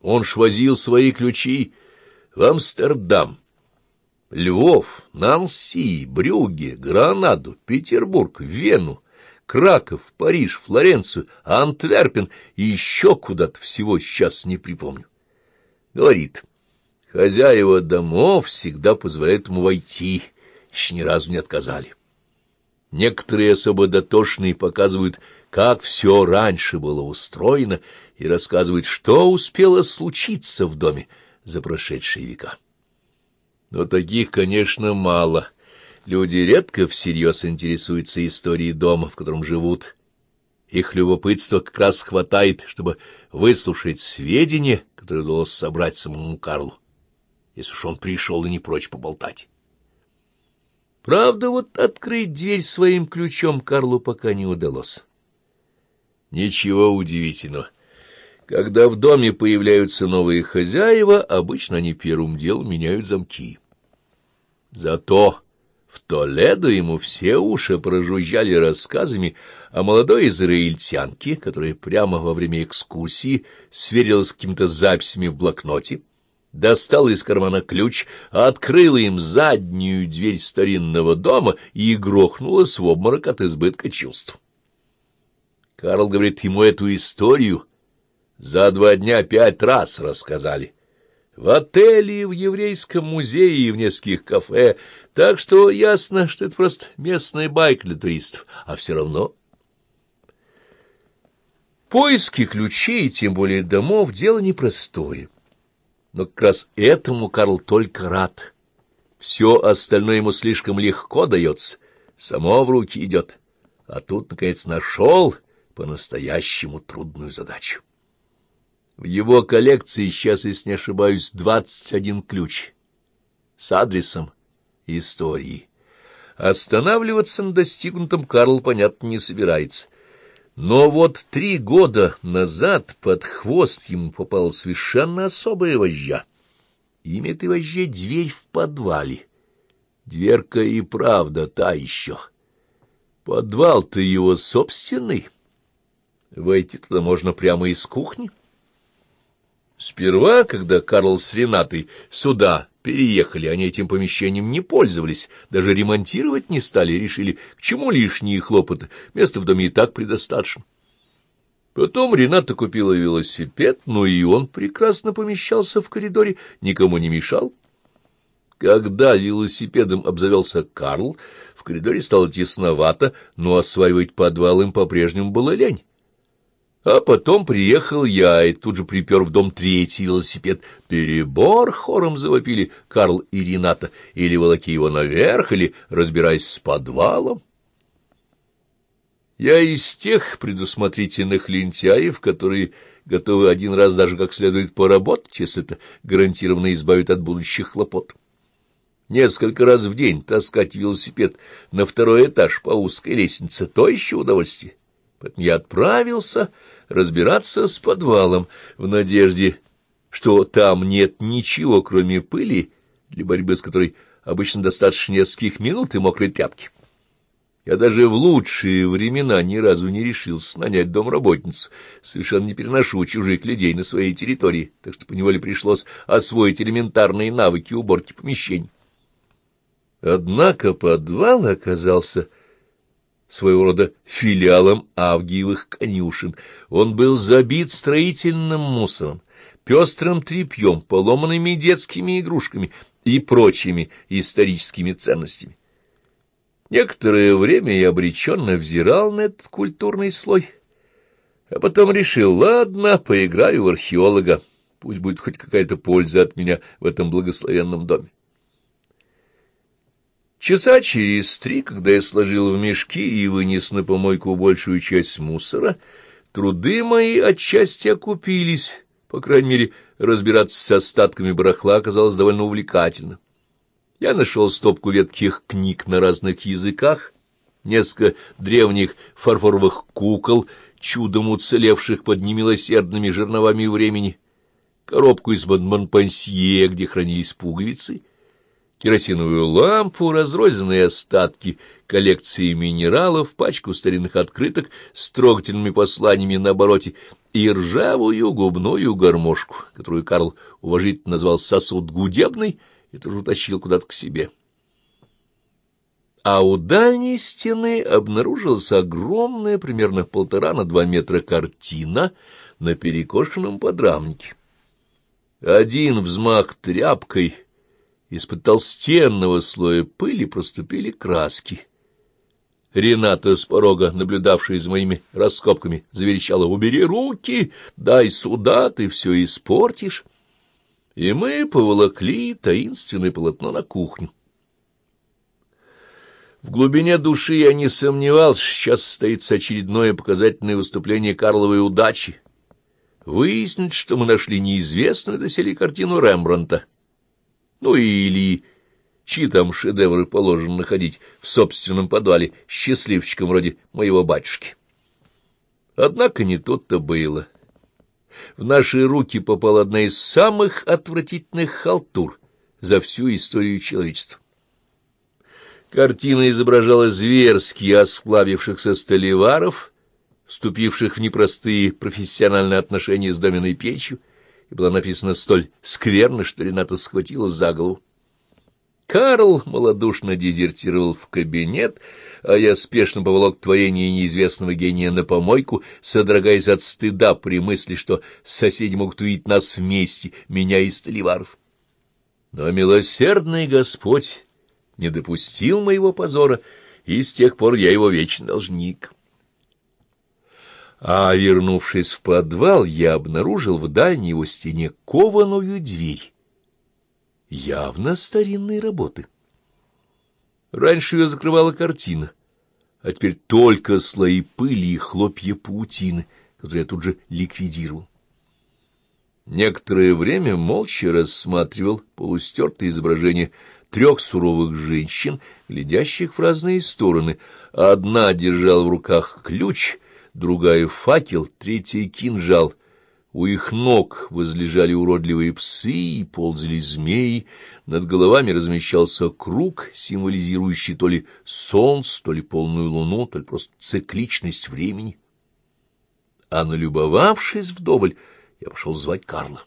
Он ж возил свои ключи в Амстердам, Львов, Нанси, Брюгге, Гранаду, Петербург, Вену, Краков, Париж, Флоренцию, Антверпен и еще куда-то всего сейчас не припомню. Говорит, хозяева домов всегда позволяют ему войти, еще ни разу не отказали. Некоторые особо дотошные показывают, как все раньше было устроено, и рассказывают, что успело случиться в доме за прошедшие века. Но таких, конечно, мало. Люди редко всерьез интересуются историей дома, в котором живут. Их любопытства как раз хватает, чтобы выслушать сведения, которые удалось собрать самому Карлу, если уж он пришел и не прочь поболтать. Правда, вот открыть дверь своим ключом Карлу пока не удалось. Ничего удивительного. Когда в доме появляются новые хозяева, обычно они первым делом меняют замки. Зато в Толедо ему все уши прожужжали рассказами о молодой израильтянке, которая прямо во время экскурсии сверилась с какими-то записями в блокноте, достала из кармана ключ, открыла им заднюю дверь старинного дома и грохнулась в обморок от избытка чувств. Карл говорит ему эту историю. За два дня пять раз рассказали. В отеле, в еврейском музее и в нескольких кафе. Так что ясно, что это просто местная байка для туристов. А все равно... Поиски ключей, тем более домов, дело непростое. Но как раз этому Карл только рад. Все остальное ему слишком легко дается, само в руки идет. А тут, наконец, нашел по-настоящему трудную задачу. В его коллекции сейчас, если не ошибаюсь, двадцать один ключ с адресом истории. Останавливаться на достигнутом Карл, понятно, не собирается. Но вот три года назад под хвост ему попала совершенно особая вожжа. Имя этой вожжи — дверь в подвале. Дверка и правда та еще. Подвал-то его собственный. Войти туда можно прямо из кухни. Сперва, когда Карл с Ренатой сюда переехали, они этим помещением не пользовались, даже ремонтировать не стали, решили, к чему лишние хлопоты, места в доме и так предостаточно. Потом Рената купила велосипед, ну и он прекрасно помещался в коридоре, никому не мешал. Когда велосипедом обзавелся Карл, в коридоре стало тесновато, но осваивать подвал им по-прежнему было лень. А потом приехал я и тут же припер в дом третий велосипед. Перебор хором завопили Карл и Рената. Или волоки его наверх, или разбираясь с подвалом. Я из тех предусмотрительных лентяев, которые готовы один раз даже как следует поработать, если это гарантированно избавит от будущих хлопот. Несколько раз в день таскать велосипед на второй этаж по узкой лестнице — то еще удовольствие. Поэтому я отправился разбираться с подвалом в надежде, что там нет ничего, кроме пыли, для борьбы с которой обычно достаточно нескольких минут и мокрой тряпки. Я даже в лучшие времена ни разу не решился нанять домработницу. Совершенно не переношу чужих людей на своей территории, так что поневоле пришлось освоить элементарные навыки уборки помещений. Однако подвал оказался своего рода филиалом Авгиевых конюшен. Он был забит строительным мусором, пестрым тряпьем, поломанными детскими игрушками и прочими историческими ценностями. Некоторое время я обреченно взирал на этот культурный слой, а потом решил, ладно, поиграю в археолога, пусть будет хоть какая-то польза от меня в этом благословенном доме. Часа через три, когда я сложил в мешки и вынес на помойку большую часть мусора, труды мои отчасти окупились. По крайней мере, разбираться с остатками барахла оказалось довольно увлекательно. Я нашел стопку ветких книг на разных языках, несколько древних фарфоровых кукол, чудом уцелевших под немилосердными жерновами времени, коробку из Монпансье, где хранились пуговицы, керосиновую лампу, разрозненные остатки коллекции минералов, пачку старинных открыток с трогательными посланиями на обороте и ржавую губную гармошку, которую Карл уважительно назвал «сосуд гудебный» и тоже утащил куда-то к себе. А у дальней стены обнаружилась огромная, примерно полтора на два метра картина на перекошенном подрамнике. Один взмах тряпкой — из-под толстенного слоя пыли проступили краски. Рената с порога, наблюдавшая за моими раскопками, заверещала «Убери руки! Дай сюда, ты все испортишь!» И мы поволокли таинственное полотно на кухню. В глубине души я не сомневался, сейчас состоится очередное показательное выступление Карловой удачи. Выяснить, что мы нашли неизвестную доселе картину Рембранта — ну или чьи там шедевры положено находить в собственном подвале счастливчиком вроде моего батюшки. Однако не тут-то было. В наши руки попала одна из самых отвратительных халтур за всю историю человечества. Картина изображала зверски осклабившихся столеваров, вступивших в непростые профессиональные отношения с доменной печью, и была написана столь скверно, что Рената схватила за голову. Карл малодушно дезертировал в кабинет, а я спешно поволок творение неизвестного гения на помойку, содрогаясь от стыда при мысли, что соседи могут увидеть нас вместе, меня и Столиваров. Но милосердный Господь не допустил моего позора, и с тех пор я его вечный должник». А, вернувшись в подвал, я обнаружил в дальней его стене кованую дверь. Явно старинной работы. Раньше ее закрывала картина, а теперь только слои пыли и хлопья паутины, которые я тут же ликвидировал. Некоторое время молча рассматривал полустертое изображение трех суровых женщин, глядящих в разные стороны. Одна держала в руках ключ — другая — факел, третья — кинжал. У их ног возлежали уродливые псы и ползали змеи, над головами размещался круг, символизирующий то ли солнце, то ли полную луну, то ли просто цикличность времени. А налюбовавшись вдоволь, я пошел звать Карла.